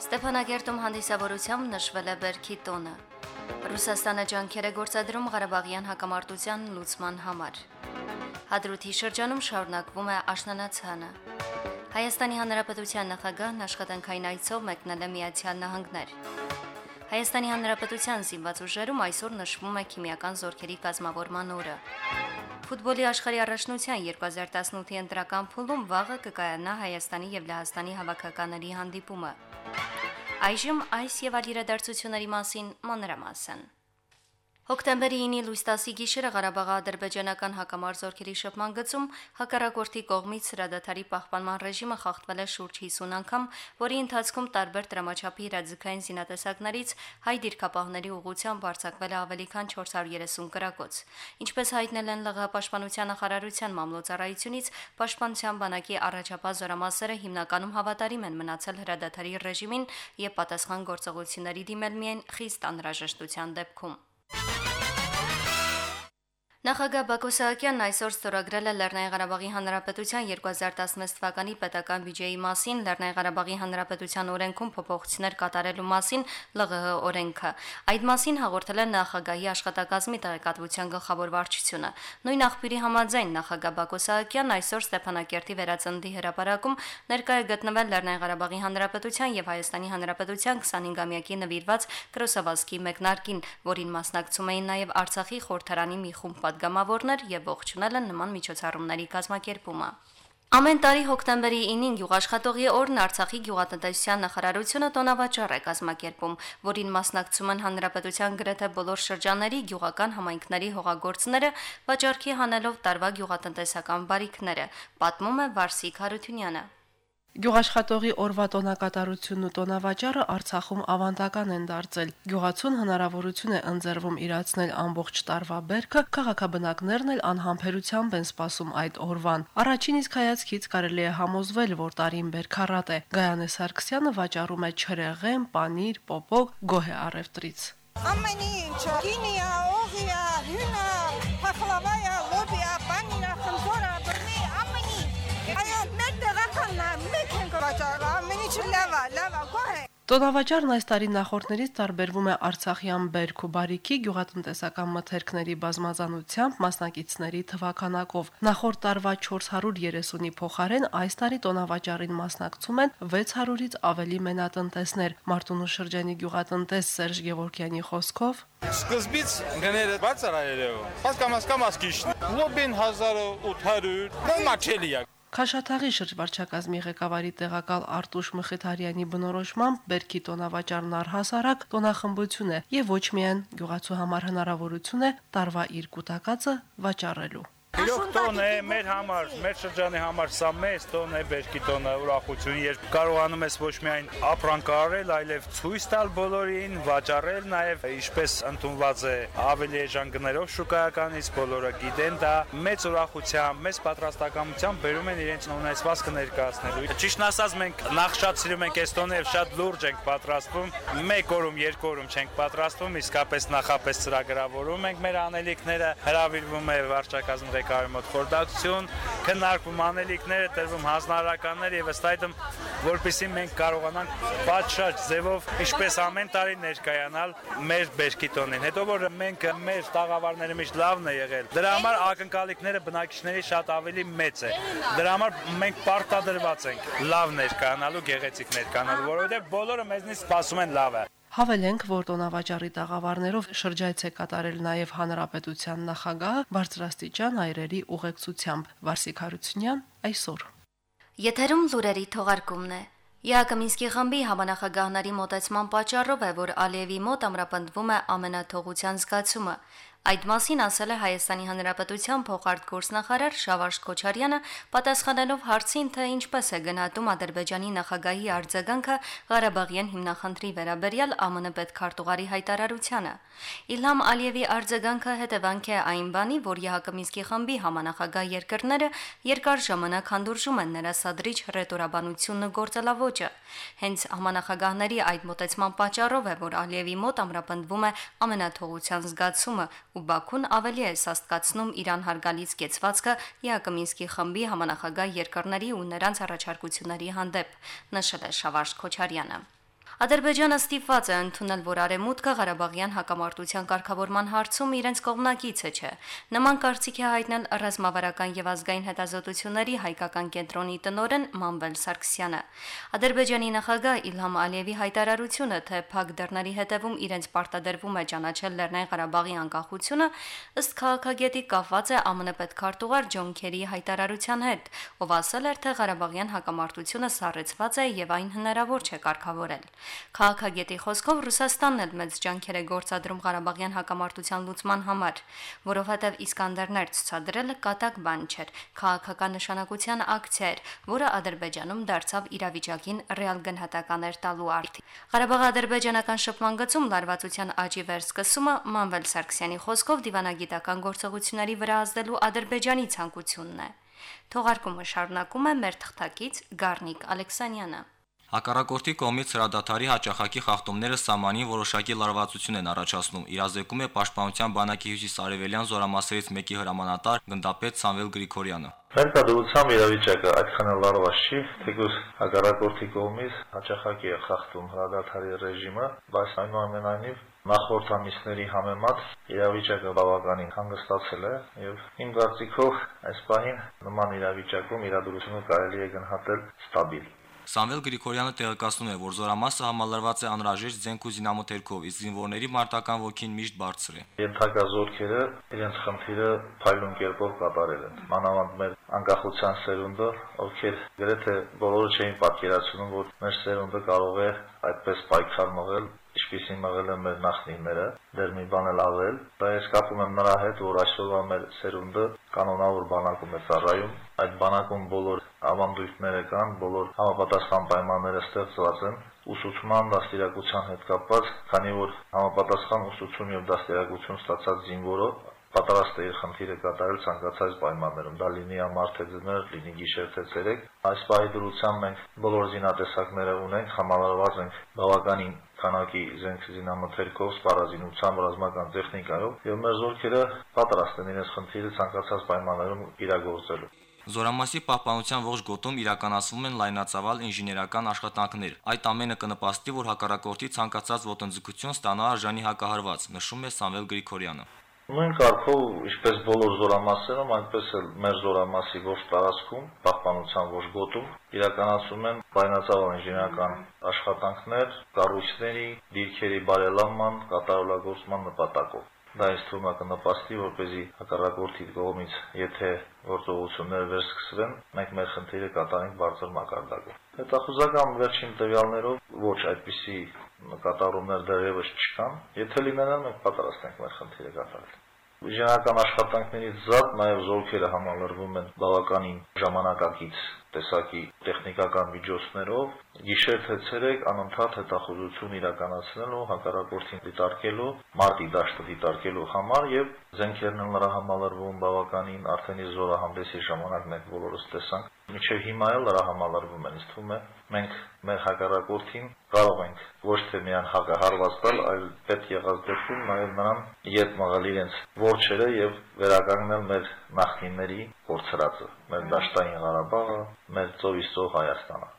Ստեփանագերտում հանդիսավորությամբ նշվել է Բերքի տոնը։ Ռուսաստանը ջանքեր է գործադրում Ղարաբաղյան հակամարտության լուծման համար։ Հադրութի շրջանում շարունակվում է աշնանացանը։ Հայաստանի Հանրապետության նախագահն աշխատանքային այցով մեկնել է Միացյալ Նահանգներ։ Հայաստանի Հանրապետության զինված ուժերում այսօր նշվում է քիմիական զորքերի կազմավորման օրը։ Ֆուտբոլի աշխարհի առաջնության 2018-ի ընտրական փուլում վաղը կկայանա Հայաստանի եւ Լեհաստանի հավաքականների հանդիպումը։ Այժմ այս եւ այլ իրադարձությունների մասին մանրամասն։ Հոկտեմբերի 9-ի լույս 10-ի գիշերը Ղարաբաղի ադրբեջանական հակամարձօրքերի շփման գծում հակառակորդի կողմից հրադադարի պահպանման ռեժիմը խախտվել է շուրջ 50 անգամ, որի ընթացքում տարբեր դրամաչափի իրազեկային զինատեսակներից հայ դիրքապահների ուղղությամբ արձակվել է ավելի քան 430 կրակոց։ Ինչպես հայտնել են ԼՂՀ պաշտպանության նախարարության մամլոյցարայությունից, պաշտպանության բանակի առաջապահ զորամասերը հիմնականում հավատարիմ են մնացել հրադադարի ռեժիմին եւ պատասխան գործողությունների դիմել միայն խիստ անհրաժեշտության դեպքում։ Նախագահ Բակո Սահակյանն այսօր ստորագրել է Լեռնային Ղարաբաղի Հանրապետության 2016 թվականի պետական բյուջեի մասին Լեռնային Ղարաբաղի Հանրապետության օրենքում փոփոխություններ կատարելու մասին ԼՂՀ օրենքը։ Այդ մասին հաղորդել է նախագահի աշխատակազմի տեղեկատվության գլխավոր վարչությունը։ Նույն աղբյուրի համաձայն նախագահ Բակո Սահակյանն այսօր Ստեփանակերտի վերածնդի հրապարակում ներկայ է գտնվել Լեռնային Ղարաբաղի Հանրապետության եւ Հայաստանի Հանրապետության 25-ամյակի նվիրված կրոսավազքի մեկնարկին, որին մասնակցում էին նաեւ Արցախի խորհրդարանի մի խումբ պատգամավորներ եւ ողջունել են նման միջոցառումների կազմակերպումը։ Ամեն տարի հոկտեմբերի 9-ին գյուղաշխատողի օրն Արցախի գյուղատնտեսության նախարարությունը տոնավաճառ է կազմակերպում, որին մասնակցում են հանրապետության գրեթե բոլոր շրջանների գյուղական համայնքների հողագործները, վաճառքի հանելով տարվա գյուղատնտեսական բարիքները, պատմում է Վարսիկ Հարությունյանը։ Գյուղաշխատողի օրվա տոնակատարությունն ու տոնավաճառը Արցախում ավանդական են դարձել։ Գյուղացուն հնարավորություն է ընձեռվում իրացնել ամբողջ տարվա բերքը, քաղաքաբնակներն էլ անհամբերությամբ են սպասում այդ օրվան։ Առաջին իսկ հայացքից կարելի է համոզվել, որ տարին բերքառատ է։ Գայանե Սարգսյանը վաճառում է չրեղեն, պանիր, պոպոկ, գոհ է առևտրից։ Ամեն ինչ, գինիա, օղիա, հյունա, փախլավայա, Տոնավաճառն այս տարի նախորդներից տարբերվում է Արցախյան բերք ու բարիքի գյուղատնտեսական մթերքների բազմազանությամբ մասնակիցների թվականակով։ Նախորդ տարվա 430-ի փոխարեն այս տարի տոնավաճառին մասնակցում են 600-ից ավելի մենատնտեսներ։ Մարտունու շրջանի գյուղատնտես Սերժ Գևորգյանի խոսքով. Սկզբից գները բարձր էր երևում։ Հասկամաս կամաս քիշն։ Լոբին 1800, մաչելի է։ Քաշաթաղի շրջվարչակազմի ղեկավարի տեղակալ Արտուշ Մխիթարյանի բնորոշմամբ Բերքի տոնավաճառն առհասարակ տոնախմբություն է եւ ոչ միայն գյուղացու համար հնարավորություն է տարվա իր կൂട്ടակացը վաճառելու։ Իրոք տոն է մեր համար, մեր շրջանի համար սա մեծ տոն է, բերքի տոնը ուրախություն, երբ կարողանում ես ոչ միայն ապրանք առել, այլև ցույց տալ բոլորին, վաճառել, նաև ինչպես ընդունված է ավելի էժան գներով շուկայականից, բոլորը գիտեն դա, մեծ ուրախությամբ, մեծ պատրաստակամությամբ բերում են իրենց ունեցվածքը ներկայացնելու։ Ճիշտն ասած մենք նախ շատ սիրում ենք այս տոնը եւ շատ լուրջ ենք պատրաստվում, մեկ օրում, երկու օրում չենք պատրաստվում, իսկապես նախապես ծրագրավորում ենք մեր անելիքները, հրավիրվում է վարչակազմի ղեկավարի մոտ խորհրդակցություն, քննարկվում անելիքները, տրվում հանձնարարականներ եւ ըստ այդմ որպեսզի մենք կարողանանք պատշաճ ձևով ինչպես ամեն տարի ներկայանալ մեր բերքի տոնին։ Հետո որ մենք մեր տաղավարները միշտ լավն է եղել։ Դրա համար ակնկալիքները բնակիչների շատ ավելի մեծ է։ Դրա համար մենք պարտադրված ենք լավ ներկայանալու, գեղեցիկ ներկայանալու, որովհետեւ բոլորը մեզնից սպասում են լավը։ Հավելենք, որ տոնավաճառի տաղավարներով շրջայց է կատարել նաև հանրապետության նախագահը բարձրաստիճան այրերի ուղեկցությամբ Վարսիկ Հարությունյան այսօր։ Եթերում լուրերի թողարկումն է։ Յակոմինսկի խմբի համանախագահների մոտեցման պատճառով է, որ Ալիևի մոտ ամրապնդվում է ամենաթողության զգացումը։ Այդ մասին ասել է Հայաստանի Հանրապետության փոխարտգործնախարար Շավարժ Քոչարյանը, պատասխանելով հարցին, թե ինչպես է գնահատում Ադրբեջանի նախագահի արձագանքը Ղարաբաղյան հիմնախնդրի վերաբերյալ ԱՄՆ պետքարտուղարի հայտարարությանը։ Իլհամ Ալիևի արձագանքը հետևանք է այն բանի, որ ԵՀԿ Մինսկի խմբի համանախագահ երկրները երկար ժամանակ հանդուրժում են նրա սադրիչ ռետորաբանությունն ու գործելավոճը։ Հենց համանախագահների այդ մտածման պատճառով է, որ Ալիևի մոտ ամրապնդվում է ամենաթողության զգացումը ու Բաքուն ավելի է սաստկացնում Իրան հարգալից կեցվածքը ԵԱԿ Մինսկի խմբի համանախագահ երկրների ու նրանց առաջարկությունների հանդեպ, նշել է Շավարժ Քոչարյանը։ Ադրբեջանը ստիպված է ընդունել, որ Արեմուտքը Ղարաբաղյան հակամարտության կարգավորման հարցում իրենց կողմնակիցը չէ։ Նման կարծիք է հայտնել ռազմավարական եւ ազգային հետազոտությունների հայկական կենտրոնի տնօրեն Մանվել Սարգսյանը։ Ադրբեջանի նախագահ Իլհամ Ալիևի հայտարարությունը, թե փակ դռների հետևում իրենց պարտադրվում է ճանաչել Լեռնային Ղարաբաղի անկախությունը, ըստ քաղաքագետի կապված է ԱՄՆ պետքարտուղար Ջոն Քերի հայտարարության հետ, ով ասել էր, թե Ղարաբաղյան հակամարտությունը սառեցված է եւ այն հնարավոր չէ կարգավորել։ Քաղաքագետի խոսքով Ռուսաստանն էլ մեծ ջանքեր է գործադրում Ղարաբաղյան հակամարտության լուծման համար, որովհետև Իսկանդերներ ցուցադրելը կատակ բան չէր, քաղաքական նշանակության ակցիա էր, որը Ադրբեջանում դարձավ իրավիճակին ռեալ գնահատականներ տալու արդի։ Ղարաբաղ-ադրբեջանական շփման գծում լարվածության աճի վերսկսումը Մանվել Սարգսյանի խոսքով դիվանագիտական գործողությունների վրա ազդելու Ադրբեջանի ցանկությունն է։ Թողարկումը շարունակում է մեր թղթակից Գառնիկ Ալեքսանյանը։ Հակառակորդի կողմից հրադադարի հաճախակի խախտումները սահմանին որոշակի լարվածություն են առաջացնում։ Իրազեկում է Պաշտպանության բանակի հյուսիսարևելյան զորամասերից մեկի հրամանատար գնդապետ Սամվել Գրիգորյանը։ Ներկայությամբ իրավիճակը այդքան լարված չի, թեկուզ հակառակորդի կողմից հաճախակի է խախտում հրադադարի ռեժիմը, բայց այնուամենայնիվ նախորդ ամիսների համեմատ իրավիճակը բավականին հանգստացել է եւ իմ կարծիքով այս պահին նման իրավիճակում իրադրությունը կարելի է գնահատել ստաբիլ։ Սամվել Գրիգորյանը տեղեկացնում է, որ զորամասը համալրված է անհրաժեշտ զենք ու զինամթերքով, իսկ զինվորների մարտական ոգին միշտ բարձր է։ Ենթակա զորքերը իրենց խնդիրը փայլուն կերպով կատարել են։ Մանավանդ մեր անկախության սերունդը, ովքեր գրեթե բոլորը չէին պատկերացնում, որ մեր սերունդը կարող է այդպես պայքար մղել ինչպեսին մղել են մեր նախնիները, դեռ մի բան էլ ավել, ես կապում եմ նրա հետ, որ այսօրվա մեր սերունդը կանոնավոր բանակում է ծառայում, այդ բանակում բոլոր ավանդույթները կան, բոլոր համապատասխան պայմանները ստեղծված են, ուսուցման դաստիարակության հետ կապված, քանի որ համապատասխան ուսուցում եւ դաստիարակություն ստացած զինվորը պատրաստ է իր խնդիրը կատարել ցանկացած պայմաններում, դա լինի ամարթե ձմեռ, լինի գիշեր թե ցերեկ։ Այս պահի դրությամբ մենք բոլոր զինատեսակները ունենք, համալրված ենք բավականին քանակի զենք զինամթերքով, սպառազինությամբ, ռազմական տեխնիկայով եւ մեր զորքերը պատրաստ են իրենց խնդիրը ցանկացած պայմաններում իրագործելու։ Զորամասի պահպանության ողջ գոտում իրականացվում են լայնածավալ ինժեներական աշխատանքներ։ Այդ ամենը կնպաստի, որ հակառակորդի ցանկացած ոտնձգություն ստանա արժանի հակահարված, նշում է Սամվել Գրիգորյանը։ Նույն կարգով, ինչպես բոլոր զորամասերում, այնպես էլ մեր զորամասի ողջ տարածքում, պահպանության ողջ գոտում իրականացում են բայնացավալ ինժեներական աշխատանքներ, կառույցների, դիրքերի բարելավման, կատարելագործման նպատակով։ Դա ինձ թվում է կնպաստի, որպեսզի հակառակորդի կողմից, եթե գործողությունները վերսկսվեն, մենք մեր խնդիրը կատարենք բարձր մակարդակով։ Հետախուզական վերջին տվյալներով ոչ այդպիսի կատարումներ դեռևս չկան։ Եթե լինենան, մենք պատրաստ ենք մեր խնդիրը կատարել։ Իժանական աշխատանքներից զատ նաև զորքերը համալրվում են բավականին ժամանակակից տեսակի տեխնիկական միջոցներով գիշեր թե ցերեկ անընդհատ հետախուզություն իրականացնելու հակառակորդին դիտարկելու մարտի դաշտը դիտարկելու համար եւ զենքերն նրա համալրվում բավականին արդեն զորահանդեսի ժամանակ մենք բոլորս տեսանք Մինչև հիմա էլ նրա համալրվում են, ինձ թվում է, մենք մեր հակառակորդին կարող ենք ոչ թե միան հակահարվածալ, այլ պետք եղած դեպքում նաև նրան իդ մղալ իրենց ворչերը եւ վերականգնել մեր նախնիների կորցրածը, մեր Դաշտային Ղարաբաղը, մեր ծովիսող Հայաստանը։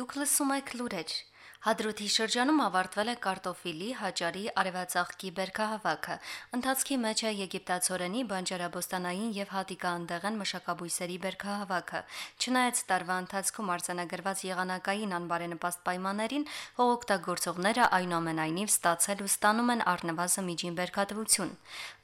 Դուք լսում եք լուրջ Հադրութի շրջանում ավարտվել է կարտոֆիլի, հաճարի, արևածաղկի բերքահավաքը։ Ընթացքի մեջ է եգիպտացորենի, բանջարաբոստանային եւ հատիկա անդեղեն մշակաբույսերի բերքահավաքը։ Չնայած տարվա ընթացքում արձանագրված եղանակային անբարենպաստ պայմաններին, հողօգտագործողները այնուամենայնիվ ստացել ու ստանում են առնվազն միջին բերքատվություն։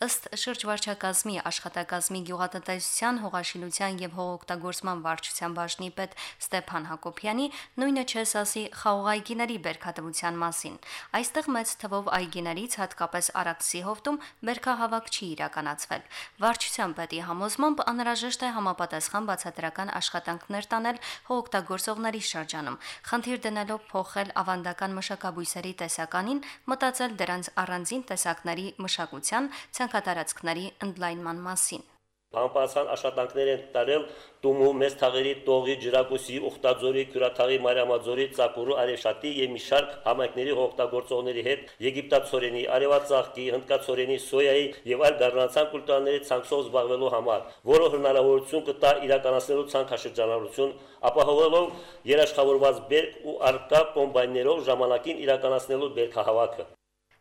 Ըստ շրջվարչակազմի աշխատակազմի գյուղատնտեսության, հողաշինության եւ հողօգտագործման վարչության բաժնի պետ Ստեփան Հակոբյանի նույնը չես ասի խաղողայգիներ բերքերի բերքատվության մասին։ Այստեղ մեծ թվով այգիներից հատկապես Արաքսի հովտում բերքահավաք չի իրականացվել։ Վարչության պետի համոզմամբ անհրաժեշտ է համապատասխան բացատրական աշխատանքներ տանել հողօգտագործողների շրջանում, խնդիր դնելով փոխել ավանդական մշակաբույսերի տեսականին, մտածել դրանց առանձին տեսակների մշակության, ցանկատարածքների ընդլայնման մասին Անպասան աշխատանքներ են տարել Տումու, Մեծ Թաղերի, Տողի, Ջրակուսի, Ուխտաձորի, Քյուրաթաղի, Մարիամաձորի, Ծակուրու, Արևշատի եւ մի շարք համայնքների հողօգտագործողների հետ Եգիպտացորենի, Արևածաղկի, Հնդկացորենի, Սոյայի եւ այլ գառնանացան կուլտուրաների ցանքսով զբաղվելու համար, որը հնարավորություն կտա իրականացնելու ցանքաշրջանառություն, ապահովելով երաշխավորված բերք ու արկա կոմբայներով ժամանակին իրականացնելու բերքահավաքը։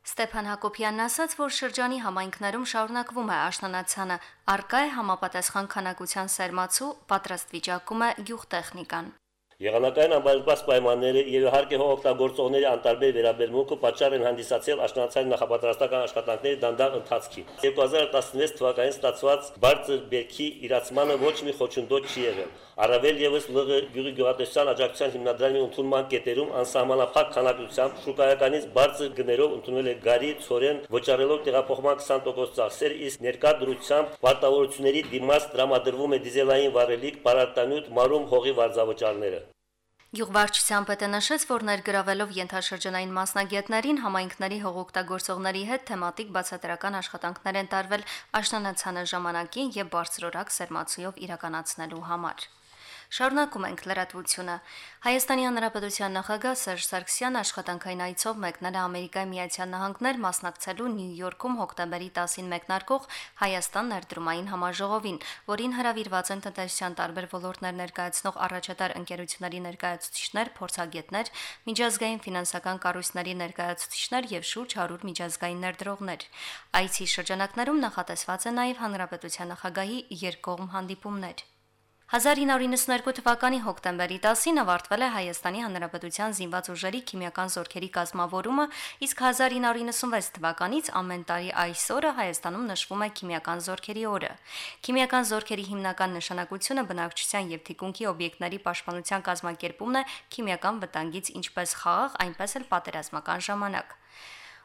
Ստեփան Հակոբյանն ասաց, որ շրջանի համայնքներում շարունակվում է աշնանացանը, արկա է համապատասխան քանակության սերմացու, պատրաստ վիճակում է գյուղտեխնիկան։ Եղանակային անբարենպաստ պայմանները եւ իհարկե հողօգտագործողների անտարբեր վերաբերմունքը պատճառ են հանդիսացել աշնանացային նախապատրաստական աշխատանքների դանդաղ ընթացքի։ 2016 թվականին ստացված բարձր բերքի իրացմանը ոչ մի խոչընդոտ չի եղել։ Առավել եւս ԼՂ գյուղի գյուղատնտեսության աջակցության հիմնադրամի ընդունման կետերում անսահմանափակ քանակությամբ շուկայականից բարձր գներով ընդունել է գարի, ցորեն, վճարելով տեղափոխման 20% ծախսեր, իսկ ներկա դրությամբ պարտավորությունների դիմաց տրամադրվում է դիզելային վառելիք, պարարտանյութ, մարում հողի վարձավճարները։ Գյուղվարչության պետը նշեց, որ ներգրավելով ենթաշրջանային մասնագետներին համայնքների հողօգտագործողների հետ թեմատիկ բացատրական աշխատանքներ են տարվել աշնանացանը ժամանակին եւ բարձրորակ սերմացույով իրականացնելու համար։ Շարունակում ենք լրատվությունը։ Հայաստանի Հանրապետության նախագահ Սերժ Սարգսյանը աշխատանքային այցով մեկնել է Ամերիկայի Միացյալ Նահանգներ մասնակցելու Նյու Յորքում հոկտեմբերի 10-ին մեկնարկող Հայաստան ներդրումային համաժողովին, որին հրավիրված են տնտեսության տարբեր ոլորտներ ներկայացնող առաջատար ընկերությունների ներկայացուցիչներ, փորձագետներ, միջազգային ֆինանսական կառույցների ներկայացուցիչներ եւ շուրջ 100 միջազգային ներդրողներ։ Այցի շրջանակներում նախատեսված է նաեւ Հանրապետության նախագահի երկկողմ հանդիպումներ։ 1992 թվականի հոկտեմբերի 10-ին ավարտվել է Հայաստանի Հանրապետության զինված ուժերի քիմիական զորքերի կազմավորումը, իսկ 1996 թվականից ամեն տարի այս օրը Հայաստանում նշվում է քիմիական զորքերի օրը։ Քիմիական զորքերի հիմնական նշանակությունը բնակչության եւ թիկունքի օբյեկտների պաշտպանության կազմակերպումն է քիմիական վտանգից ինչպես խաղաղ, այնպես էլ պատերազմական ժամանակ։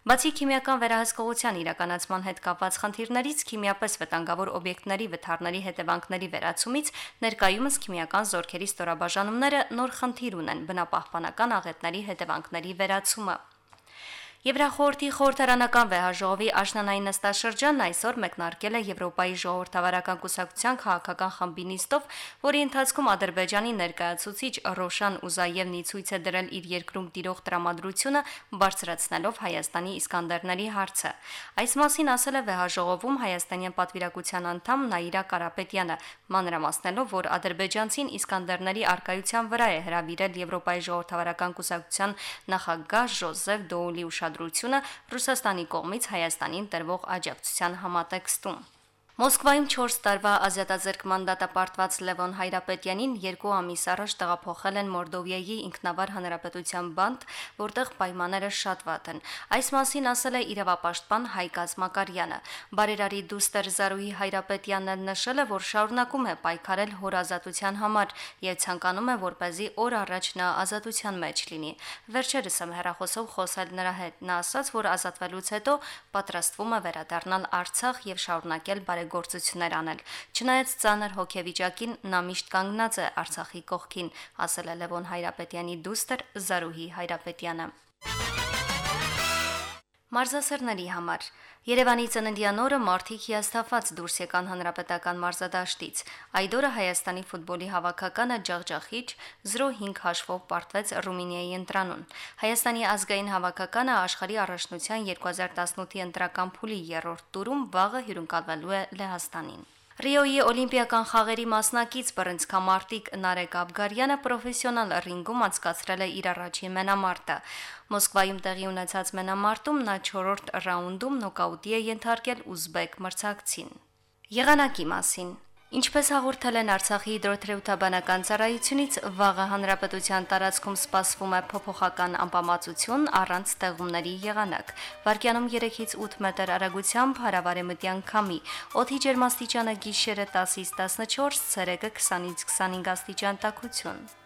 Բացի քիմիական վերահսկողության իրականացման հետ կապված խնդիրներից քիմիապես վտանգավոր օբյեկտների վթարների հետևանքների վերացումից ներկայումս քիմիական զորքերի ստորաբաժանումները նոր խնդիր ունեն բնապահպանական աղետների հետևանքների վերացումը։ Եվրախորհրդի խորհրդարանական վեհաժողովի աշնանային նստաշրջանն այսօր մեկնարկել է Եվրոպայի ժողովրդավարական կուսակցության քաղաքական խմբի նիստով, որի ընթացքում Ադրբեջանի ներկայացուցիչ Ռոշան Ուզաևնի ցույց է դրել իր երկրում տիրող տրամադրությունը բարձրացնելով Հայաստանի Իսկանդերների հարցը։ Այս մասին ասել է վեհաժողովում հայաստանյան պատվիրակության անդամ Նաիրա Կարապետյանը, մանրամասնելով, որ ադրբեջանցին Իսկանդերների արկայության վրա է հրավիրել Եվրոպայի ժողովրդավարական կուսակցության նախագահ Ժոզեֆ Դոուլի ուշադրությունը Ռուսաստանի կողմից Հայաստանին տրվող աջակցության համատեքստում։ Մոսկվայում 4 տարվա ազատազրկման դատապարտված Լևոն Հայրապետյանին երկու ամիս առաջ տեղափոխել են Մորդովիայի ինքնավար հանրապետության բանդ, որտեղ պայմանները շատ վատ են։ Այս մասին ասել է իրավապաշտպան Հայկ Ազմակարյանը։ Բարերարի դուստր Զարուհի Հայրապետյանն նշել է, որ շարունակում է պայքարել հոր ազատության համար եւ ցանկանում է, որպեսզի օր առաջ նա ազատության մեջ լինի։ Վերջերս եմ հերախոսով խոսել նրա հետ։ Նա ասաց, որ ազատվելուց հետո պատրաստվում է վերադառնալ Արցախ եւ շարունակել բարեգ գործություններ անել։ Չնայած ծանր հոգեվիճակին նա միշտ կանգնած է Արցախի կողքին, ասել է Լևոն Հայրապետյանի դուստր Զարուհի Հայրապետյանը։ Մարզասերների համար Երևանի ծննդյան օրը մարդիկ հիասթափված դուրս եկան հանրապետական մարզադաշտից։ Այդ օրը Հայաստանի ֆուտբոլի հավաքականը ջախջախիչ 0-5 հաշվով պարտվեց Ռումինիայի ընտրանուն։ Հայաստանի ազգային հավաքականը աշխարհի առաջնության 2018-ի ընտրական փուլի երրորդ տուրում վաղը հյուրընկալվելու է Լեհաստանին։ Ռիոյի Օլիմպիական խաղերի մասնակից բռնցքամարտիկ Նարեկ Աբգարյանը պրոֆեսիոնալ ռինգում անցկացրել է իր առաջին մենամարտը։ Մոսկվայում տեղի ունեցած մենամարտում նա 4-րդ ռաունդում նոկաուտի է ենթարկել ուզբեկ մրցակցին։ Եղանակի մասին Ինչպես հաղորդել են Արցախի հիդրոթերապևտաբանական ծառայությունից, վաղը հանրապետության տարածքում սպասվում է փոփոխական անբավարարություն առանց ստեղումների եղանակ։ Վարկյանում 3-ից 8 մետր արագությամբ հարավարեմտյան քամի։ Օդի ջերմաստիճանը գիշերը 10-ից 14, ցերեկը 20-ից 25 աստիճան տաքություն։